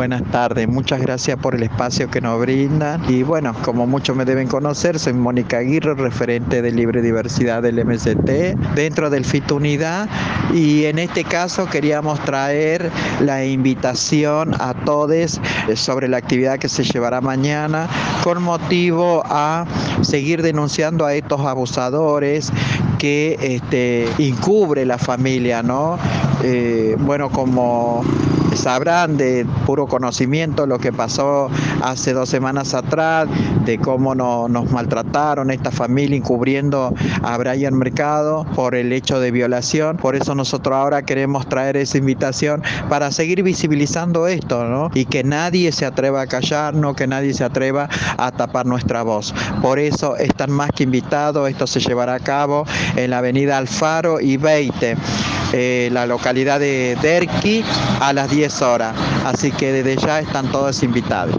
Buenas tardes, muchas gracias por el espacio que nos brindan. Y bueno, como muchos me deben conocer, soy Mónica Aguirre, referente de Libre Diversidad del MST, dentro del FIT Unidad. Y en este caso queríamos traer la invitación a todos sobre la actividad que se llevará mañana con motivo a seguir denunciando a estos abusadores que este, encubre la familia, ¿no? Eh, bueno, como sabrán de puro conocimiento lo que pasó hace dos semanas atrás, de cómo nos maltrataron esta familia encubriendo a Brian Mercado por el hecho de violación. Por eso nosotros ahora queremos traer esa invitación para seguir visibilizando esto, ¿no? Y que nadie se atreva a callarnos, que nadie se atreva a tapar nuestra voz. Por eso están más que invitados, esto se llevará a cabo en la avenida Alfaro y Beite. Eh, la localidad de Derqui a las 10 horas. Así que desde ya están todos invitados.